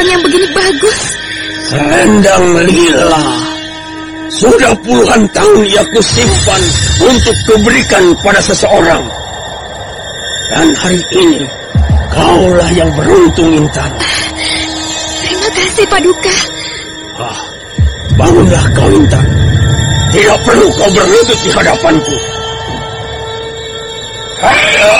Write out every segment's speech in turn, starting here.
Yang begini bagus. Selendang lila. Sudah puluhan tahun ia kusimpan untuk kuberikan pada seseorang. Dan hari ini, kaulah yang beruntung, Intan. Terima kasih, Paduka. Ah, bangunlah kau, Intan. Tidak perlu kau berlutut di hadapanku. Ayo!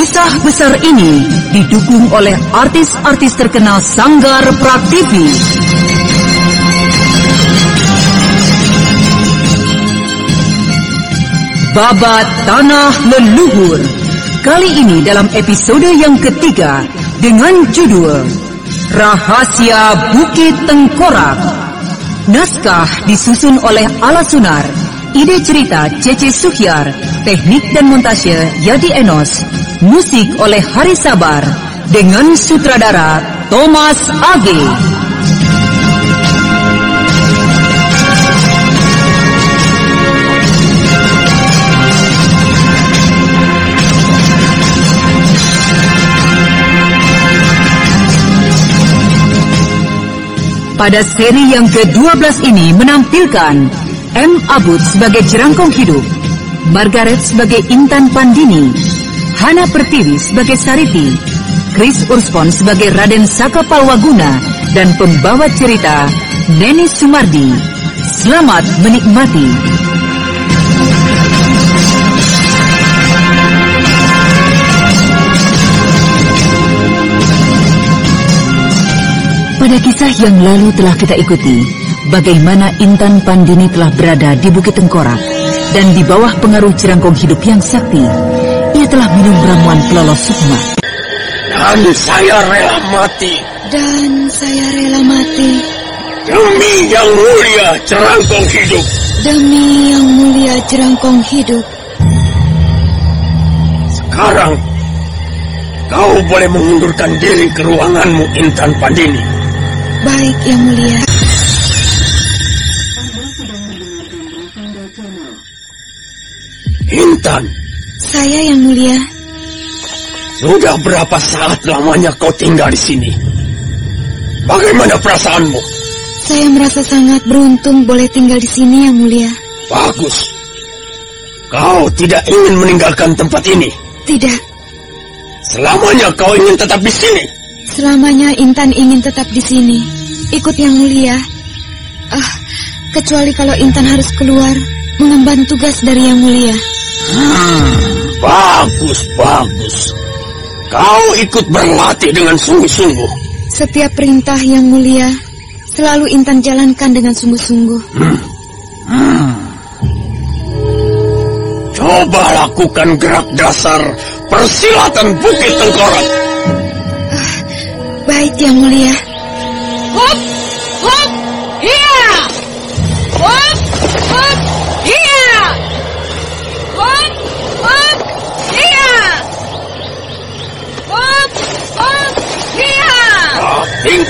Kisah besar ini didukung oleh artis-artis terkenal Sanggar Prativi. Babat Tanah Leluhur. Kali ini dalam episode yang ketiga dengan judul Rahasia Bukit Tengkorak. Naskah disusun oleh Ala Sunar. Ide cerita Cece Suhyar, teknik dan montase Yadi Enos, musik oleh Hari Sabar, dengan sutradara Thomas Age. Pada seri yang ke-12 ini menampilkan M. Abud sebagai jerangkong hidup, Margaret sebagai Intan Pandini, Hana Pertiwi sebagai Sariti, Chris Urspon sebagai Raden Saka Palwaguna, dan pembawa cerita Neni Sumardi. Selamat menikmati. Pada kisah yang lalu telah kita ikuti bagaimana Intan Pandini telah berada di Bukit Tengkorak dan di bawah pengaruh jerangkong hidup yang sakti. Ia telah minum ramuan pelolos sukma. Dan saya rela mati Dan saya rela mati demi yang mulia cerangkong hidup. demi yang mulia jerangkong hidup. Sekarang, kau boleh mengundurkan diri ke ruanganmu, Intan Pandini. Baik, yang mulia. Intan, Saya yang mulia. sudah berapa saat lamanya kau tinggal di sini? Bagaimana perasaanmu? Saya merasa sangat beruntung boleh tinggal di sini, yang mulia. Bagus. Kau tidak ingin meninggalkan tempat ini. Tidak, Selamanya kau ingin tetap di sini. selamanya Intan ingin tetap di sini. Ikut yang mulia. Ah, kecuali kalau Intan harus keluar mengemban tugas dari yang mulia. Hmm, bagus, bagus. Kau ikut berlatih dengan sungguh-sungguh. Setiap perintah yang mulia selalu Intan jalankan dengan sungguh-sungguh. Coba lakukan gerak dasar persilatan Bukit Tengkorak. Baik yang mulia. Hup,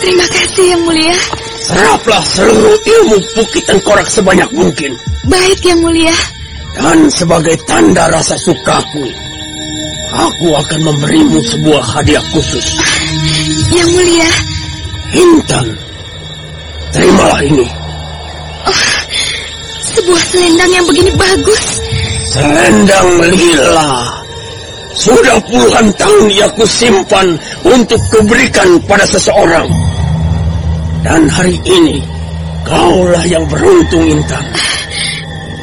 Terima kasih Yang Mulia. Seraplah seluruh ilmu Bukit Tengkorak sebanyak mungkin. Baik Yang Mulia. Dan sebagai tanda rasa sukaku, aku akan memberimu sebuah hadiah khusus. Yang Mulia. Intan, terimalah ini. Sebuah selendang yang begini bagus. Selendang lila. Sudah puluhan tahun ia kusimpan untuk kuberikan pada seseorang. Dan hari ini, kaulah yang beruntung, Intan.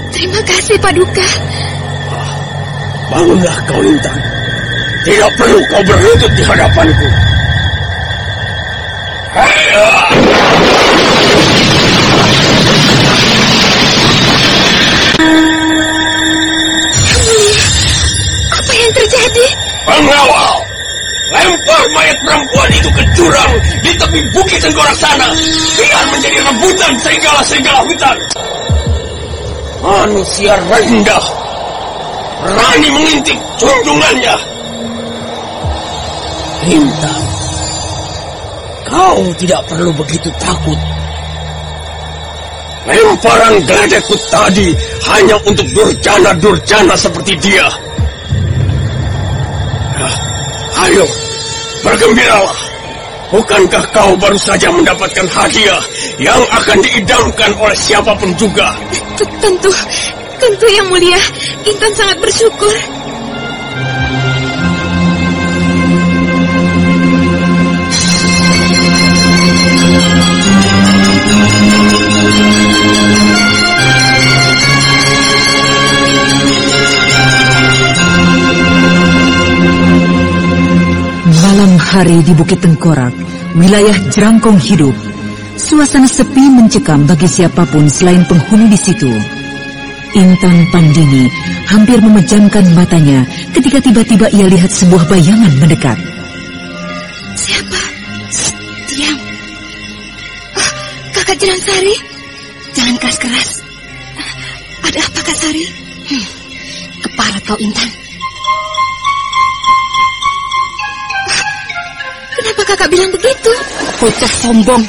Terima kasih Paduka. Bangunlah kau, Intan. Tidak perlu kau berlutut di hadapanku. Apa yang terjadi? Pengawal! Lempar mayat perempuan itu ke jurang di bukit tengkorak sana. Biar menjadi rebutan serigala-serigala hutan. Manusia rendah. Berani mengintip junjungannya. Intan. Kau tidak perlu begitu takut. Lemparan geledekku tadi hanya untuk durjana-durjana seperti dia. Ya, ayo, bergembiralah. Bukankah kau baru saja mendapatkan hadiah yang akan diidamkan oleh siapa pun juga? Tentu, tentu Yang Mulia. Intan sangat bersyukur. Hari di Bukit Tengkorak, wilayah Jerangkong hidup. Suasana sepi mencekam bagi siapa pun selain penghuni di situ. Intan Pandini hampir memejamkan matanya ketika tiba-tiba ia lihat sebuah bayangan mendekat. Siapa? Diam. Ah, kakak Jerang Sari. Jangan keras-keras. Ah, Ada apa Kak Sari? Hmm, keparat kau Intan. Kakak bilang begitu? Bocah sombong.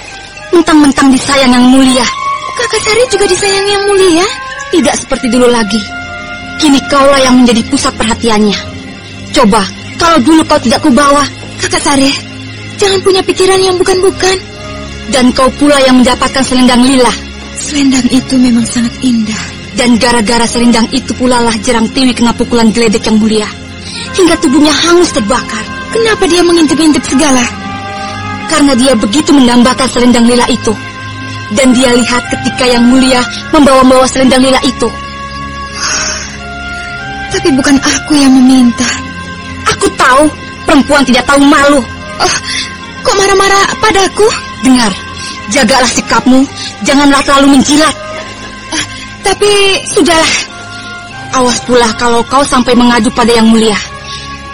Mentang-mentang disayang yang mulia. Kakak Sari juga disayang yang mulia? Tidak seperti dulu lagi. Kini kaulah yang menjadi pusat perhatiannya. Coba, kalau dulu kau tidak kubawa. Kakak Sari, jangan punya pikiran yang bukan-bukan. Dan kau pula yang mendapatkan selendang lila. Selendang itu memang sangat indah. Dan gara-gara selendang itu pula lah Jerang Tiwi kena pukulan geledek yang mulia. Hingga tubuhnya hangus terbakar. Kenapa dia mengintip-intip segala? Karena dia begitu mendambakan selendang lila itu. Dan dia lihat ketika yang mulia membawa-bawa selendang lila itu. Tapi bukan aku yang meminta. Aku tahu perempuan tidak tahu malu. Oh, kok marah-marah padaku? Dengar, jagalah sikapmu, janganlah terlalu menjilat. Ah, tapi sudahlah. Awas pula kalau kau sampai mengadu pada yang mulia.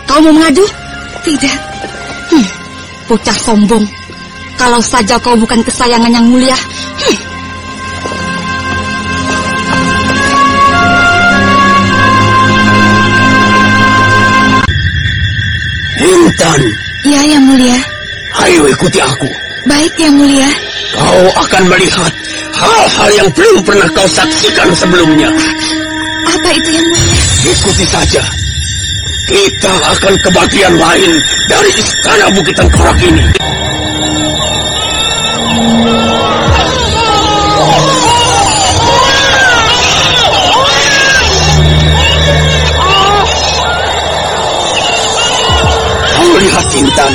Kau mau mengadu? Tidak. Bocah sombong. Kalau saja kau bukan kesayangan yang mulia. Hmm. Intan, Ya, yang mulia. ayo ikuti aku. Baik, yang mulia. Kau akan melihat hal-hal yang belum pernah kau saksikan sebelumnya. Apa itu yang mulia? Ikuti saja. Kita akan ke bagian lain dari istana Bukit Tengkorak ini. Lihat Intan,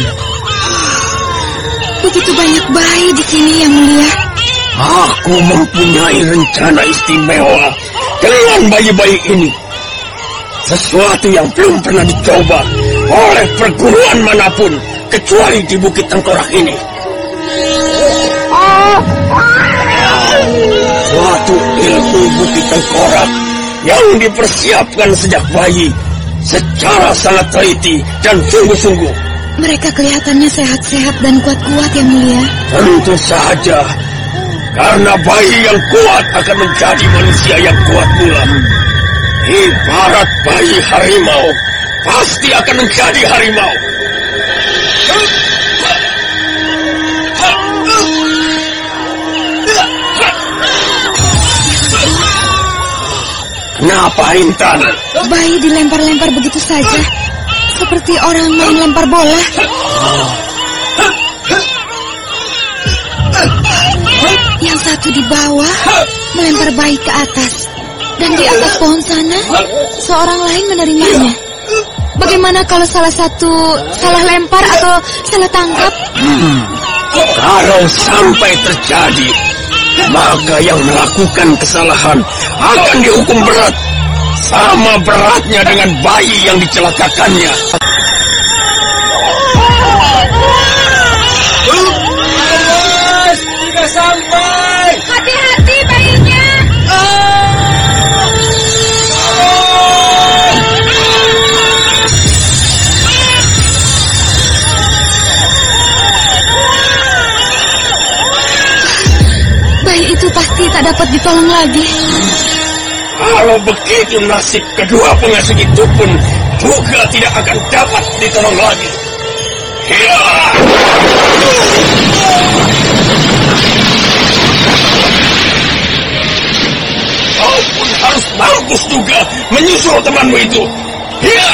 Begitu banyak bayi di sini, yang mulia. aku mempunyai rencana istimewa dengan bayi-bayi ini. Sesuatu yang belum pernah dicoba oleh perguruan mana pun kecuali di Bukit Tengkorak ini. Suatu ilmu Bukit Tengkorak yang dipersiapkan sejak bayi secara sangat teliti dan sungguh-sungguh. Mereka kelihatannya sehat-sehat dan kuat-kuat yang mulia. Tentu saja, karena bayi yang kuat akan menjadi manusia yang kuat pula. Ibarat bayi harimau, pasti akan menjadi harimau. Kenapa Intan? Bayi dilempar-lempar begitu saja. Seperti orang main lempar bola. Yang satu di bawah melempar bayi ke atas. Dan di atas pohon sana, seorang lain menerimanya. Bagaimana kalau salah satu salah lempar atau salah tangkap? Kalau sampai terjadi, maka yang melakukan kesalahan akan dihukum berat. Sama beratnya dengan bayi yang dicelakakannya. Dapat ditolong lagi. Kalau begitu nasib kedua pengasuh itu pun juga tidak akan dapat ditolong lagi. Ya. Kau pun harus bagus juga menyusul temanmu itu. Ya.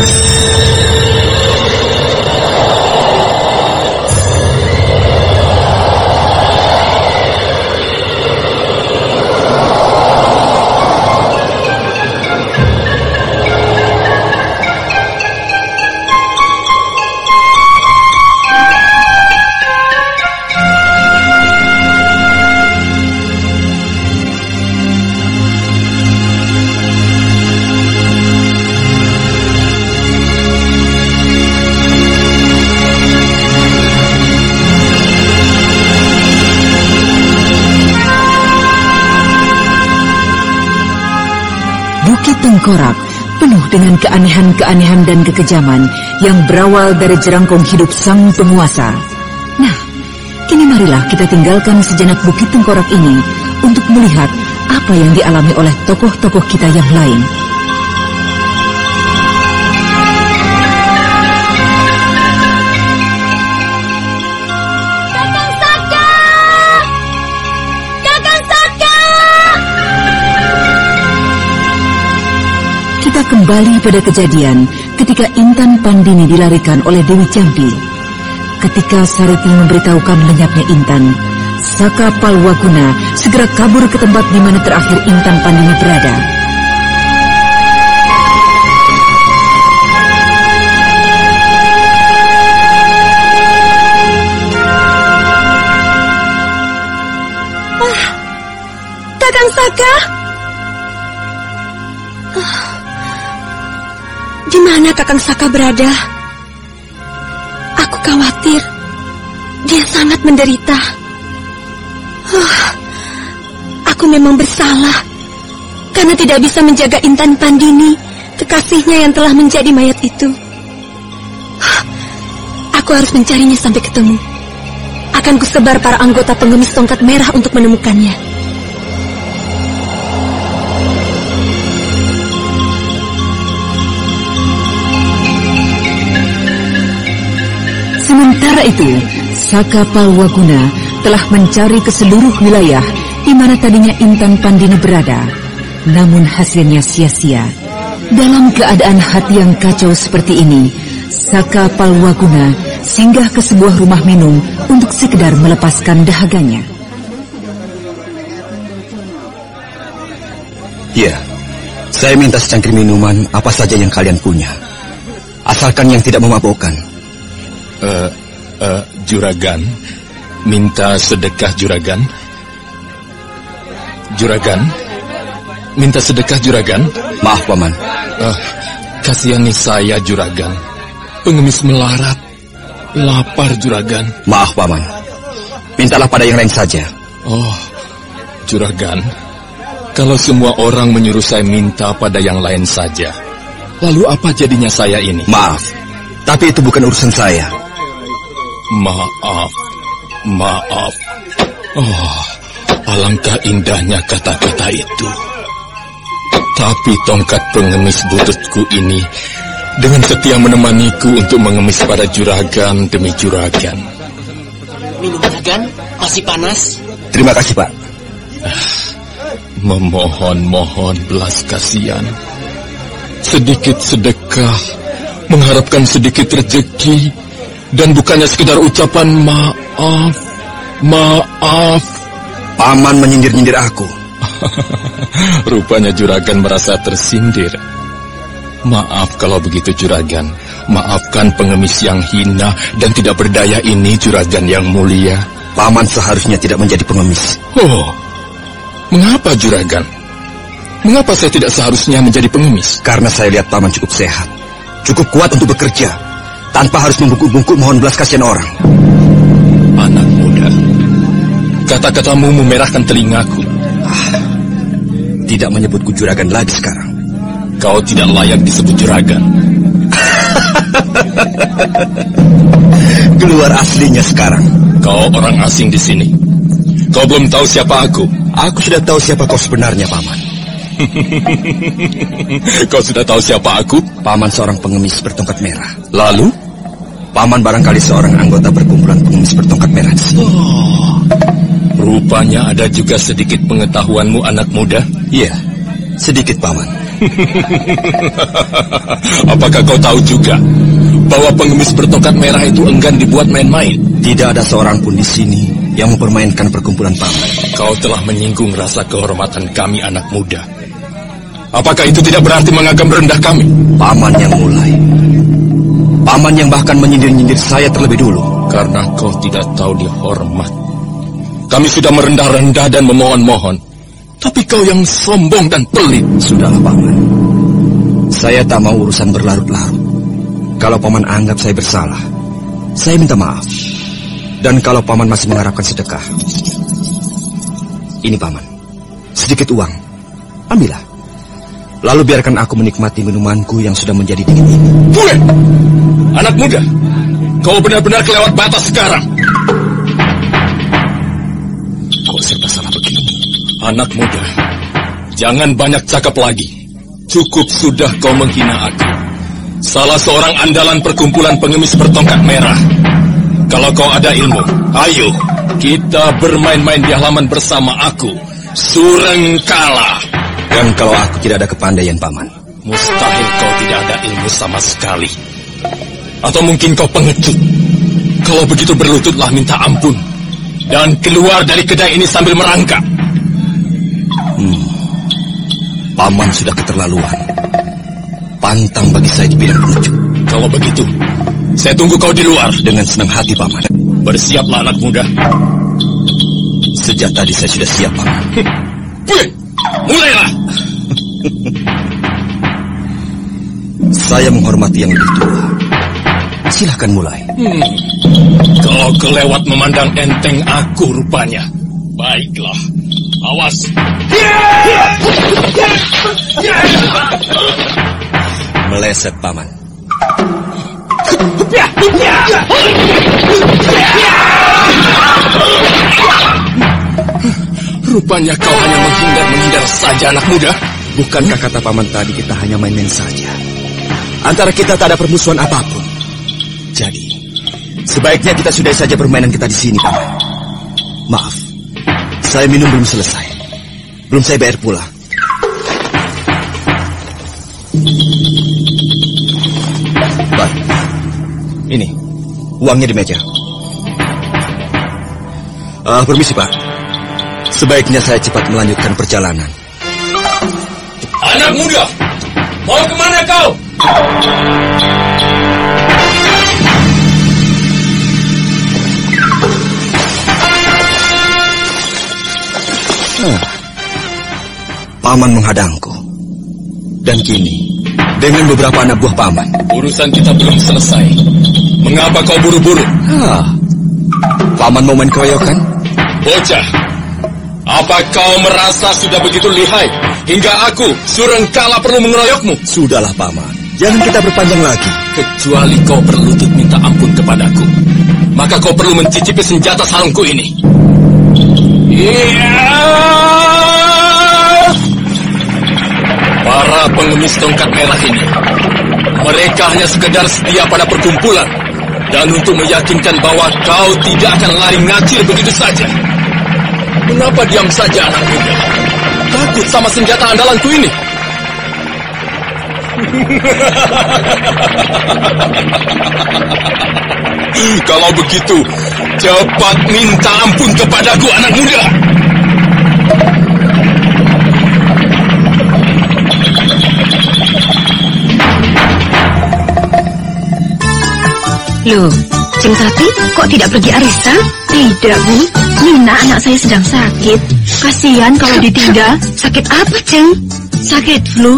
Tengkorak penuh dengan keanehan-keanehan dan kekejaman yang berawal dari jerangkong hidup sang penguasa. Nah, kini marilah kita tinggalkan sejenak Bukit Tengkorak ini untuk melihat apa yang dialami oleh tokoh-tokoh kita yang lain. Kembali pada kejadian ketika Intan Pandini dilarikan oleh Dewi Jambi. Ketika Sariti memberitahukan lenyapnya Intan, Saka Palwaguna segera kabur ke tempat di mana terakhir Intan Pandini berada. Kakang Saka? Mana Kakang Saka berada? Aku khawatir. Dia sangat menderita. Ah. Aku memang bersalah. Karena tidak bisa menjaga Intan Pandini, kekasihnya yang telah menjadi mayat itu. Ah. Aku harus mencarinya sampai ketemu. Akan kusebar para anggota pengemis tongkat merah untuk menemukannya. Sementara itu, Saka Palwaguna telah mencari ke seluruh wilayah di mana tadinya Intan Pandini berada. Namun hasilnya sia-sia. Dalam keadaan hati yang kacau seperti ini, Saka Palwaguna singgah ke sebuah rumah minum untuk sekedar melepaskan dahaganya. Ya, saya minta secangkir minuman apa saja yang kalian punya. Asalkan yang tidak memabukkan. Eh, eh, juragan, minta sedekah juragan. Juragan, minta sedekah juragan. Maaf, Paman. Eh, kasihani saya juragan. Pengemis melarat, lapar juragan. Maaf, Paman. Mintalah pada yang lain saja. Oh, Juragan, kalau semua orang menyuruh saya minta pada yang lain saja, lalu apa jadinya saya ini? Maaf, tapi itu bukan urusan saya. Maaf, maaf. Oh, alangkah indahnya kata-kata itu. Tapi tongkat pengemis bututku ini dengan setia menemaniku untuk mengemis pada juragan demi juragan. Minum juragan, masih panas. Terima kasih, Pak. Memohon-mohon belas kasihan. Sedikit sedekah, mengharapkan sedikit rezeki, dan bukannya sekedar ucapan maaf, maaf. Paman menyindir-nyindir aku. Rupanya juragan merasa tersindir. Maaf kalau begitu juragan. Maafkan pengemis yang hina dan tidak berdaya ini juragan yang mulia. Paman seharusnya tidak menjadi pengemis. Oh, mengapa juragan? Mengapa saya tidak seharusnya menjadi pengemis? Karena saya lihat paman cukup sehat. Cukup kuat untuk bekerja. Tanpa harus membungkuk-bungkuk mohon belas kasihan orang. Anak muda, kata-katamu memerahkan telingaku. Tidak menyebutku juragan lagi sekarang. Kau tidak layak disebut juragan. Keluar aslinya sekarang. Kau orang asing di sini. Kau belum tahu siapa aku. Aku sudah tahu siapa kau sebenarnya, Paman. Kau sudah tahu siapa aku? Paman seorang pengemis bertongkat merah. Lalu? Paman barangkali seorang anggota perkumpulan pengemis bertongkat merah di sini. Oh, rupanya ada juga sedikit pengetahuanmu anak muda. Iya, sedikit Paman. Apakah kau tahu juga bahwa pengemis bertongkat merah itu enggan dibuat main-main? Tidak ada seorang pun di sini yang mempermainkan perkumpulan Paman. Kau telah menyinggung rasa kehormatan kami anak muda. Apakah itu tidak berarti menganggap rendah kami? Paman yang mulai. Paman yang bahkan menyindir-nyindir saya terlebih dulu. Karena kau tidak tahu dihormat. Kami sudah merendah-rendah dan memohon-mohon. Tapi kau yang sombong dan pelit. Sudahlah, Paman. Saya tak mau urusan berlarut-larut. Kalau Paman anggap saya bersalah, saya minta maaf. Dan kalau Paman masih mengharapkan sedekah, ini Paman, sedikit uang. Ambillah. Lalu biarkan aku menikmati minumanku yang sudah menjadi dingin ini. Bule! Anak muda, kau benar-benar kelewat batas sekarang. Kok serba salah begini? Anak muda, jangan banyak cakap lagi. Cukup sudah kau menghina aku. Salah seorang andalan perkumpulan pengemis bertongkat merah. Kalau kau ada ilmu, ayo kita bermain-main di halaman bersama aku. Surengkala. Dan kalau aku tidak ada kepandaian, Paman? Mustahil kau tidak ada ilmu sama sekali. Atau mungkin kau pengecut. Kalau begitu berlututlah minta ampun. Dan keluar dari kedai ini sambil merangkak. Hmm. Paman sudah keterlaluan. Pantang bagi saya di bidang pengecut. Kalau begitu, saya tunggu kau di luar. Dengan senang hati, Paman. Bersiaplah anak muda. Sejak tadi saya sudah siap, Paman. Mulailah. Saya menghormati yang lebih tua. Silahkan mulai. Hmm. Kau kelewat memandang enteng aku rupanya. Baiklah, awas. Meleset, Paman. Rupanya kau hanya menghindar-menghindar saja anak muda. Bukankah kata Paman tadi kita hanya main-main saja? Antara kita tak ada permusuhan apa pun. Jadi, sebaiknya kita sudahi saja permainan kita di sini, Paman. Maaf, saya minum belum selesai. Belum saya bayar pula. Baik. Ini, uangnya di meja. Ah, permisi, Pak. Sebaiknya saya cepat melanjutkan perjalanan. Anak muda, mau ke mana kau? Nah, paman menghadangku. Dan kini, dengan beberapa anak buah paman. Urusan kita belum selesai. Mengapa kau buru-buru? Ah, paman paman mau main keroyokan? Bocah, apa kau merasa sudah begitu lihai hingga aku, Surengkala perlu mengeroyokmu? Sudahlah paman, jangan kita berpanjang lagi. Kecuali kau berlutut minta ampun kepadaku, maka kau perlu mencicipi senjata sarungku ini. Iya. Para pengemis tongkat merah ini, mereka hanya sekedar setia pada perkumpulan dan untuk meyakinkan bahwa kau tidak akan lari ngacir begitu saja. Mengapa diam saja anak muda? Takut sama senjata andalanku ini? Kalau begitu, cepat minta ampun kepadaku anak muda. Loh, Ceng Tati kok tidak pergi arisan? Tidak, Bu. Nina anak saya sedang sakit. Kasihan kalau ditinggal. Sakit apa, Ceng? Sakit flu,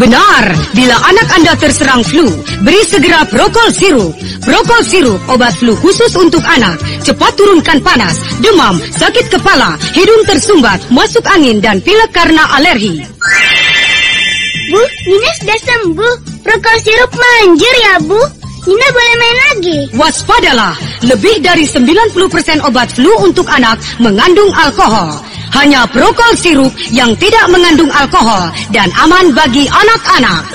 Benar, bila anak Anda terserang flu, beri segera Prokol Sirup. Prokol Sirup, obat flu khusus untuk anak. Cepat turunkan panas, demam, sakit kepala, hidung tersumbat, masuk angin, dan pilek karena alergi. Bu, Nina sudah sembuh. Prokol sirup manjur ya, Bu. Nina boleh main lagi. Waspadalah, lebih dari 90% obat flu untuk anak mengandung alkohol. Hanya Prokol Sirup yang tidak mengandung alkohol dan aman bagi anak-anak.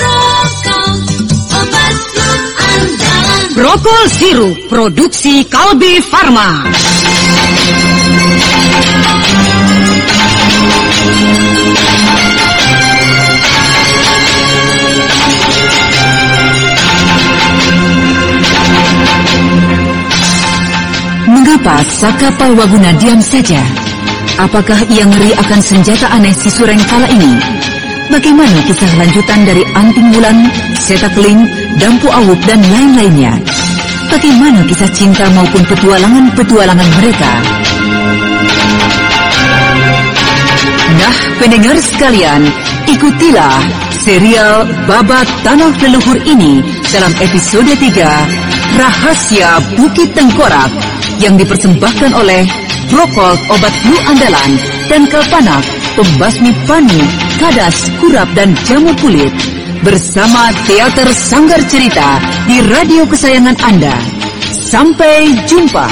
Prokol Sirup, produksi Kalbe Farma. Mengapa Saka Palwaguna diam saja? Apakah ia ngeri akan senjata aneh si Sureng kala ini? Bagaimana kisah lanjutan dari Anting Bulan, Setakling, Dampu Awuk, dan lain-lainnya? Bagaimana kisah cinta maupun petualangan-petualangan mereka? Nah, pendengar sekalian, ikutilah serial Babat Tanah Leluhur ini dalam episode 3 Rahasia Bukit Tengkorak yang dipersembahkan oleh Prokol Obat Flu Andalan dan Kalpanak Pembasmi Panu, Kadas, Kurap dan Jamur Kulit bersama Teater Sanggar Cerita di radio kesayangan Anda. Sampai jumpa.